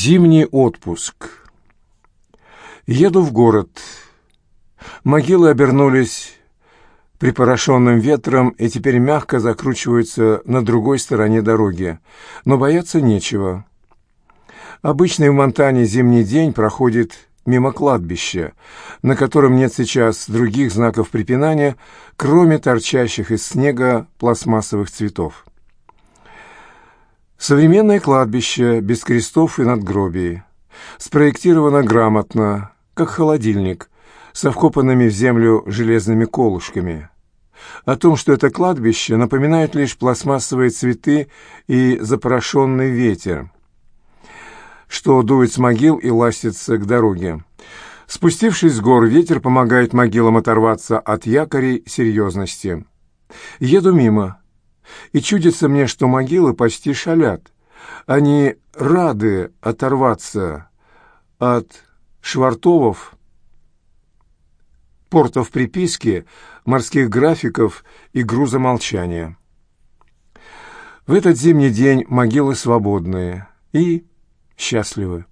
Зимний отпуск. Еду в город. Могилы обернулись припорошенным ветром и теперь мягко закручиваются на другой стороне дороги. Но бояться нечего. Обычный в Монтане зимний день проходит мимо кладбища, на котором нет сейчас других знаков препинания, кроме торчащих из снега пластмассовых цветов. Современное кладбище без крестов и надгробий. Спроектировано грамотно, как холодильник, со вкопанными в землю железными колышками. О том, что это кладбище, напоминают лишь пластмассовые цветы и запорошенный ветер, что дует с могил и ластится к дороге. Спустившись с гор, ветер помогает могилам оторваться от якорей серьезности. Еду мимо и чудится мне, что могилы почти шалят. Они рады оторваться от швартовов, портов приписки, морских графиков и груза молчания. В этот зимний день могилы свободные и счастливы.